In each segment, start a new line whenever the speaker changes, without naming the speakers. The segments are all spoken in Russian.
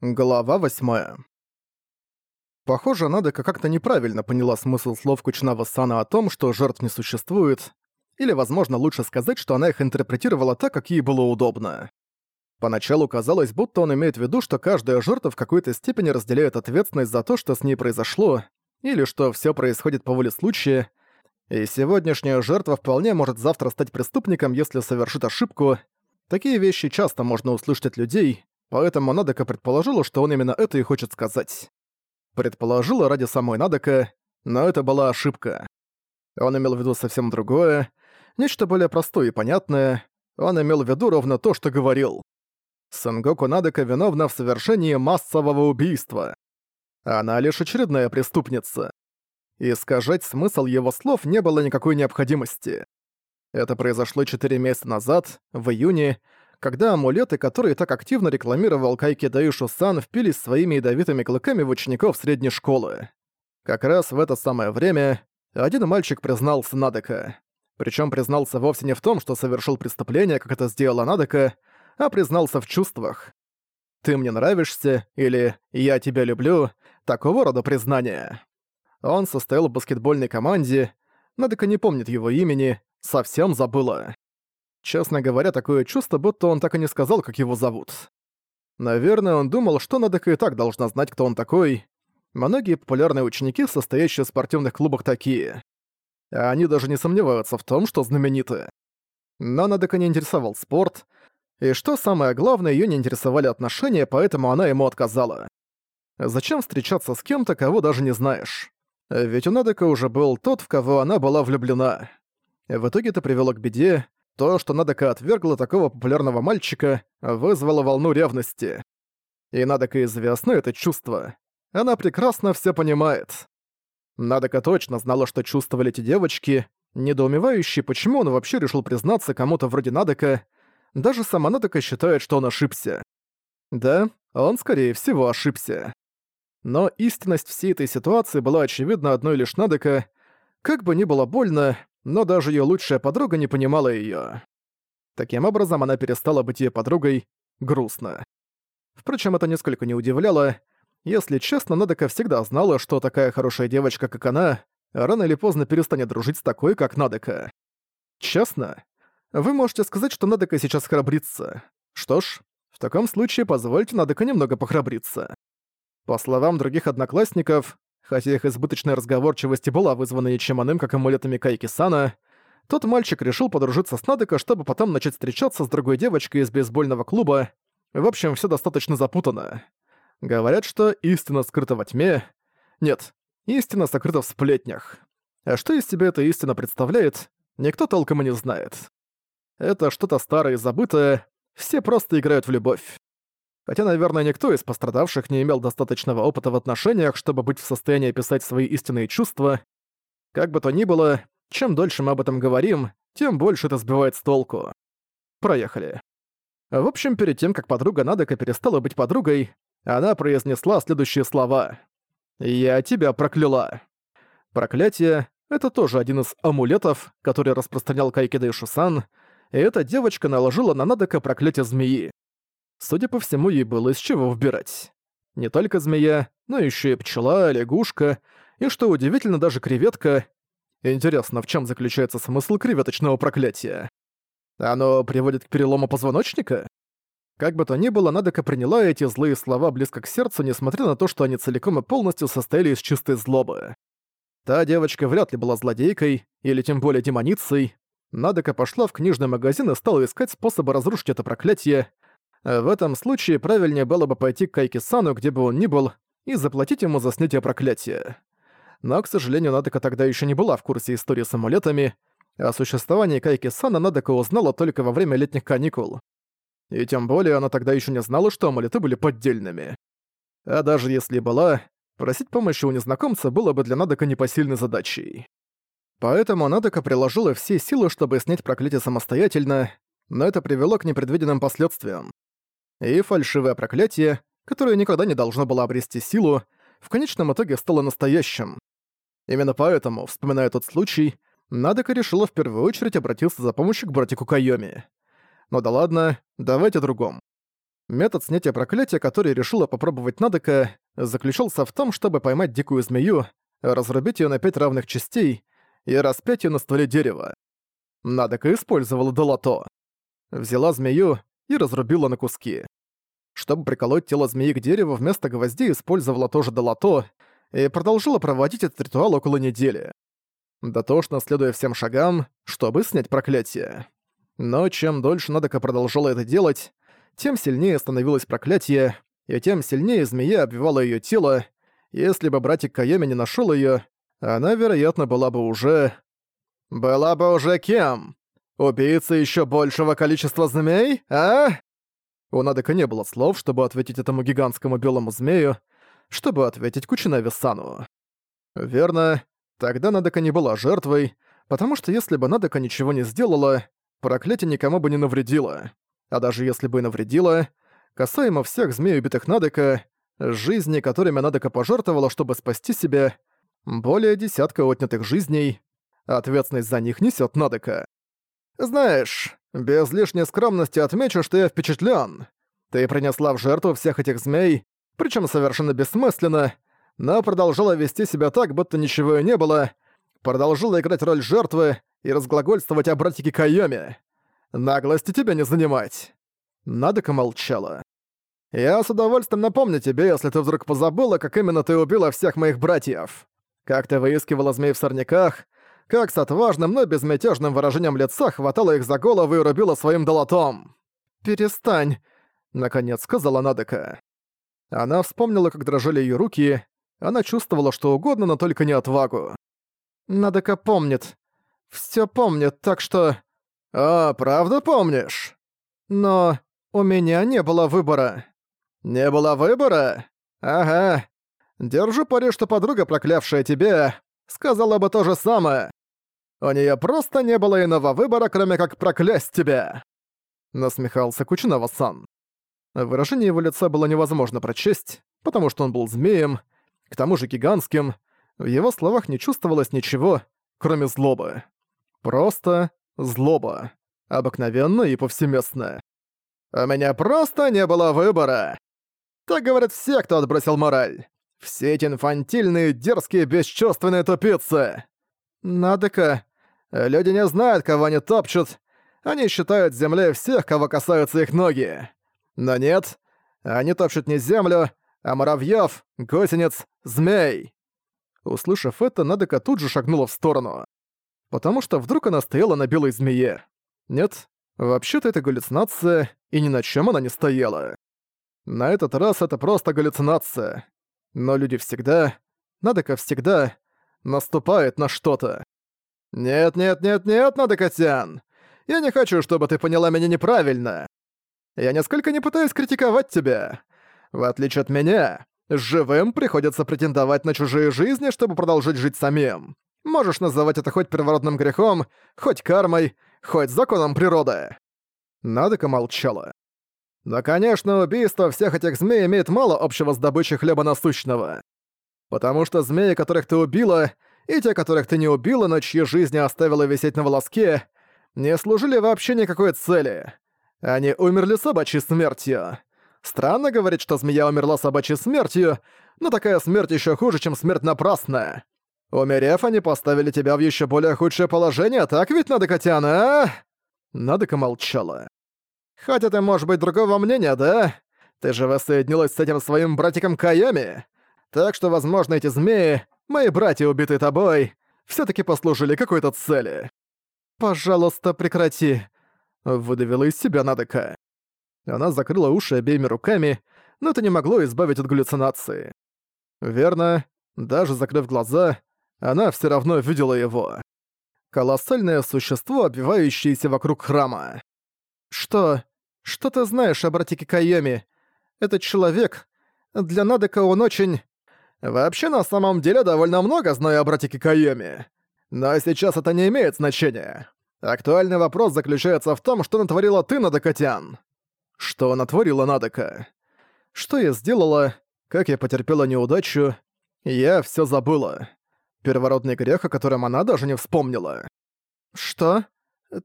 Глава 8 Похоже, Надека как-то неправильно поняла смысл слов Кучнава Сана о том, что жертв не существует, или, возможно, лучше сказать, что она их интерпретировала так, как ей было удобно. Поначалу казалось, будто он имеет в виду, что каждая жертва в какой-то степени разделяет ответственность за то, что с ней произошло, или что все происходит по воле случая, и сегодняшняя жертва вполне может завтра стать преступником, если совершит ошибку. Такие вещи часто можно услышать от людей, Поэтому Надека предположила, что он именно это и хочет сказать. Предположила ради самой Надека, но это была ошибка. Он имел в виду совсем другое, нечто более простое и понятное. Он имел в виду ровно то, что говорил. Сангоку Надека виновна в совершении массового убийства. Она лишь очередная преступница. Искажать смысл его слов не было никакой необходимости. Это произошло четыре месяца назад, в июне, когда амулеты, которые так активно рекламировал Кайки Даишу-сан, впились своими ядовитыми клыками в учеников средней школы. Как раз в это самое время один мальчик признался Надека. Причем признался вовсе не в том, что совершил преступление, как это сделала Надека, а признался в чувствах. «Ты мне нравишься» или «Я тебя люблю» — такого рода признания. Он состоял в баскетбольной команде, Надека не помнит его имени, совсем забыла. Честно говоря, такое чувство, будто он так и не сказал, как его зовут. Наверное, он думал, что Надека и так должна знать, кто он такой. Многие популярные ученики, состоящие в спортивных клубах, такие. А они даже не сомневаются в том, что знамениты. Но Надека не интересовал спорт, и что самое главное, её не интересовали отношения, поэтому она ему отказала. Зачем встречаться с кем-то, кого даже не знаешь? Ведь у Надека уже был тот, в кого она была влюблена. В итоге это привело к беде, то, что Надека отвергла такого популярного мальчика, вызвало волну ревности. И Надека известно это чувство. Она прекрасно все понимает. Надека точно знала, что чувствовали эти девочки, недоумевающие, почему он вообще решил признаться кому-то вроде Надека. Даже сама Надека считает, что он ошибся. Да, он, скорее всего, ошибся. Но истинность всей этой ситуации была очевидна одной лишь Надека. Как бы ни было больно, но даже ее лучшая подруга не понимала ее. Таким образом, она перестала быть ее подругой грустно. Впрочем, это несколько не удивляло. Если честно, Надека всегда знала, что такая хорошая девочка, как она, рано или поздно перестанет дружить с такой, как Надека. Честно? Вы можете сказать, что Надека сейчас храбрится. Что ж, в таком случае позвольте Надека немного похрабриться. По словам других одноклассников, Хотя их избыточная разговорчивость была вызвана ничем иным, как амулетами Кайки-сана, тот мальчик решил подружиться с Надека, чтобы потом начать встречаться с другой девочкой из бейсбольного клуба. В общем, все достаточно запутанно. Говорят, что истина скрыта во тьме. Нет, истина сокрыта в сплетнях. А что из себя эта истина представляет, никто толком и не знает. Это что-то старое и забытое, все просто играют в любовь. Хотя, наверное, никто из пострадавших не имел достаточного опыта в отношениях, чтобы быть в состоянии описать свои истинные чувства. Как бы то ни было, чем дольше мы об этом говорим, тем больше это сбивает с толку. Проехали. В общем, перед тем, как подруга Надека перестала быть подругой, она произнесла следующие слова. «Я тебя прокляла». Проклятие — это тоже один из амулетов, который распространял Кайкида и Шусан, и эта девочка наложила на Надека проклятие змеи. Судя по всему, ей было из чего выбирать. Не только змея, но еще и пчела, лягушка, и, что удивительно, даже креветка. Интересно, в чем заключается смысл креветочного проклятия? Оно приводит к перелому позвоночника? Как бы то ни было, Надека приняла эти злые слова близко к сердцу, несмотря на то, что они целиком и полностью состояли из чистой злобы. Та девочка вряд ли была злодейкой, или тем более демоницей. Надека пошла в книжный магазин и стала искать способы разрушить это проклятие, в этом случае правильнее было бы пойти к Кайки-сану, где бы он ни был, и заплатить ему за снятие проклятия. Но, к сожалению, Надека тогда еще не была в курсе истории с амулетами, о существовании Кайки-сана Надека узнала только во время летних каникул. И тем более она тогда еще не знала, что амулеты были поддельными. А даже если была, просить помощи у незнакомца было бы для Надека непосильной задачей. Поэтому Надека приложила все силы, чтобы снять проклятие самостоятельно, но это привело к непредвиденным последствиям и фальшивое проклятие, которое никогда не должно было обрести силу, в конечном итоге стало настоящим. Именно поэтому, вспоминая тот случай, Надека решила в первую очередь обратиться за помощью к братику Кайоми. Но да ладно, давайте о другом. Метод снятия проклятия, который решила попробовать Надека, заключался в том, чтобы поймать дикую змею, разрубить ее на пять равных частей и распять ее на стволе дерева. Надека использовала долото. Взяла змею и разрубила на куски. Чтобы приколоть тело змеи к дереву, вместо гвоздей использовала тоже долото и продолжила проводить этот ритуал около недели. Дотошно следуя всем шагам, чтобы снять проклятие. Но чем дольше Надека продолжала это делать, тем сильнее становилось проклятие, и тем сильнее змея обвивала ее тело. Если бы братик Кайоми не нашел ее, она, вероятно, была бы уже... Была бы уже кем? Убийцей еще большего количества змей, а? У Надека не было слов, чтобы ответить этому гигантскому белому змею, чтобы ответить Кучинави-сану. Верно, тогда Надека не была жертвой, потому что если бы Надека ничего не сделала, проклятие никому бы не навредило. А даже если бы и навредило, касаемо всех змей, убитых Надека, жизни, которыми Надека пожертвовала, чтобы спасти себя, более десятка отнятых жизней, ответственность за них несет Надека. «Знаешь, без лишней скромности отмечу, что я впечатлен. Ты принесла в жертву всех этих змей, причем совершенно бессмысленно, но продолжала вести себя так, будто ничего и не было, продолжила играть роль жертвы и разглагольствовать о братике Кайоме. Наглости тебя не занимать. Надека молчала. Я с удовольствием напомню тебе, если ты вдруг позабыла, как именно ты убила всех моих братьев. Как ты выискивала змей в сорняках, как с отважным, но безмятежным выражением лица хватала их за голову и рубила своим долотом. «Перестань», — наконец сказала Надека. Она вспомнила, как дрожали ее руки, она чувствовала что угодно, но только не отвагу. Надека помнит. Всё помнит, так что... «А, правда помнишь?» «Но у меня не было выбора». «Не было выбора? Ага. Держу пари, что подруга, проклявшая тебя, сказала бы то же самое. У неё просто не было иного выбора, кроме как проклясть тебя!» Насмехался Кучинова-сан. Выражение его лица было невозможно прочесть, потому что он был змеем, к тому же гигантским. В его словах не чувствовалось ничего, кроме злобы. Просто злоба. Обыкновенная и повсеместная. «У меня просто не было выбора!» Так говорят все, кто отбросил мораль. Все эти инфантильные, дерзкие, бесчувственные тупицы. Надо-ка, Люди не знают, кого они топчут. Они считают землей всех, кого касаются их ноги. Но нет, они топчут не землю, а муравьёв, гусениц, змей. Услышав это, Надека тут же шагнула в сторону. Потому что вдруг она стояла на белой змее. Нет, вообще-то это галлюцинация, и ни на чем она не стояла. На этот раз это просто галлюцинация. Но люди всегда, Надека всегда, наступает на что-то. «Нет-нет-нет-нет, Надокотян! Я не хочу, чтобы ты поняла меня неправильно. Я нисколько не пытаюсь критиковать тебя. В отличие от меня, живым приходится претендовать на чужие жизни, чтобы продолжить жить самим. Можешь называть это хоть первородным грехом, хоть кармой, хоть законом природы». Надока молчала. Но, конечно, убийство всех этих змей имеет мало общего с добычей хлеба насущного. Потому что змеи, которых ты убила, и те, которых ты не убила, но чьи жизни оставила висеть на волоске, не служили вообще никакой цели. Они умерли собачьей смертью. Странно говорить, что змея умерла собачьей смертью, но такая смерть еще хуже, чем смерть напрасная. Умерев, они поставили тебя в еще более худшее положение, так ведь, Надокотяна, а? Надока молчала. Хотя ты, может быть, другого мнения, да? Ты же воссоединилась с этим своим братиком Каями. Так что, возможно, эти змеи Мои братья, убитые тобой, все таки послужили какой-то цели. Пожалуйста, прекрати», — выдавила из себя Надека. Она закрыла уши обеими руками, но это не могло избавить от галлюцинации. Верно, даже закрыв глаза, она все равно видела его. Колоссальное существо, обвивающееся вокруг храма. «Что? Что ты знаешь о братике Кайоми? Этот человек... Для Надека он очень... Вообще, на самом деле, довольно много знаю о братике Кайоми. Но сейчас это не имеет значения. Актуальный вопрос заключается в том, что натворила ты, Надокотян. Что натворила Надока? Что я сделала, как я потерпела неудачу, я все забыла. Первородный грех, о котором она даже не вспомнила. Что?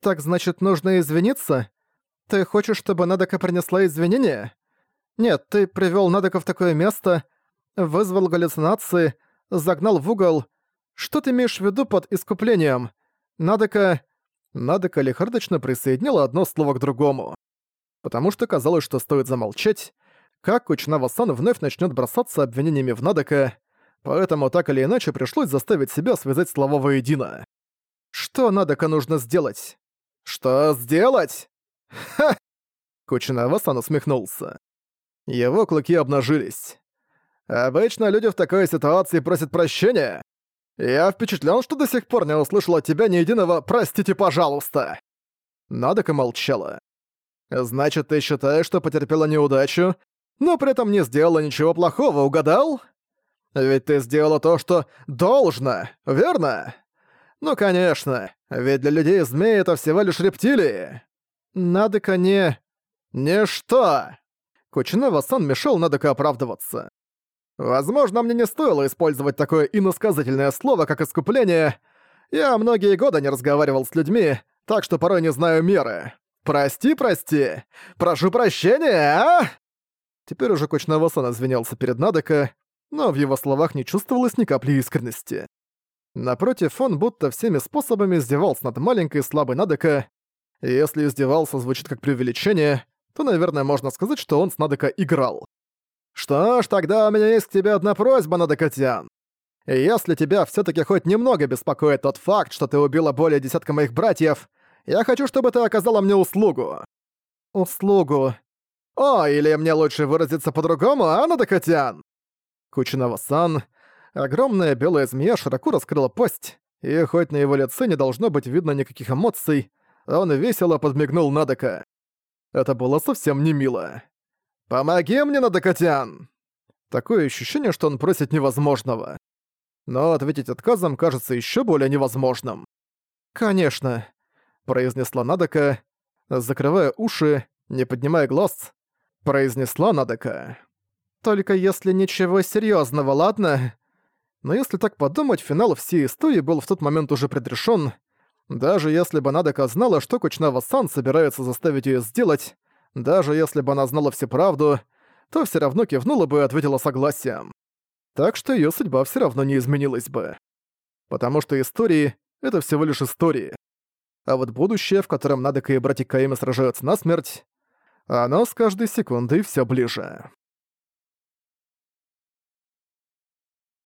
Так значит, нужно извиниться? Ты хочешь, чтобы Надока принесла извинения? Нет, ты привёл Надека в такое место, вызвал галлюцинации, загнал в угол. Что ты имеешь в виду под искуплением? Надека... Надека лихорадочно присоединила одно слово к другому. Потому что казалось, что стоит замолчать, как Кучнава-сан вновь начнёт бросаться обвинениями в Надека, поэтому так или иначе пришлось заставить себя связать слова воедино. Что Надека нужно сделать? Что сделать? Ха! Кучинава-сан усмехнулся. Его клыки обнажились. Обычно люди в такой ситуации просят прощения. Я впечатлен, что до сих пор не услышал от тебя ни единого «простите, пожалуйста». Надека молчала. «Значит, ты считаешь, что потерпела неудачу, но при этом не сделала ничего плохого, угадал? Ведь ты сделала то, что должно, верно? Ну, конечно, ведь для людей змеи это всего лишь рептилии. Надека не... Ничто!» Кучинова-сан мешал Надека оправдываться. Возможно, мне не стоило использовать такое иносказательное слово, как «искупление». Я многие годы не разговаривал с людьми, так что порой не знаю меры. Прости, прости. Прошу прощения, а? Теперь уже Кучнавасан извинялся перед Надека, но в его словах не чувствовалось ни капли искренности. Напротив, он будто всеми способами издевался над маленькой слабой Надека, если издевался звучит как преувеличение, то, наверное, можно сказать, что он с Надека играл. «Что ж, тогда у меня есть к тебе одна просьба, Надекатян. Если тебя все таки хоть немного беспокоит тот факт, что ты убила более десятка моих братьев, я хочу, чтобы ты оказала мне услугу». «Услугу?» «О, или мне лучше выразиться по-другому, а, Надекатян?» Кучинова-сан, огромная белая змея широко раскрыла пасть, и хоть на его лице не должно быть видно никаких эмоций, он весело подмигнул Надека. Это было совсем не мило. «Помоги мне, Надокотян!» Такое ощущение, что он просит невозможного. Но ответить отказом кажется еще более невозможным. «Конечно», — произнесла Надока, закрывая уши, не поднимая глаз, произнесла Надока. «Только если ничего серьезного, ладно?» Но если так подумать, финал всей истории был в тот момент уже предрешен. Даже если бы Надока знала, что Кучнава-сан собирается заставить ее сделать, даже если бы она знала всю правду, то все равно кивнула бы и ответила согласием. Так что ее судьба все равно не изменилась бы. Потому что истории — это всего лишь истории. А вот будущее, в котором Надека и братик Каэми сражаются насмерть, оно с каждой секундой все ближе.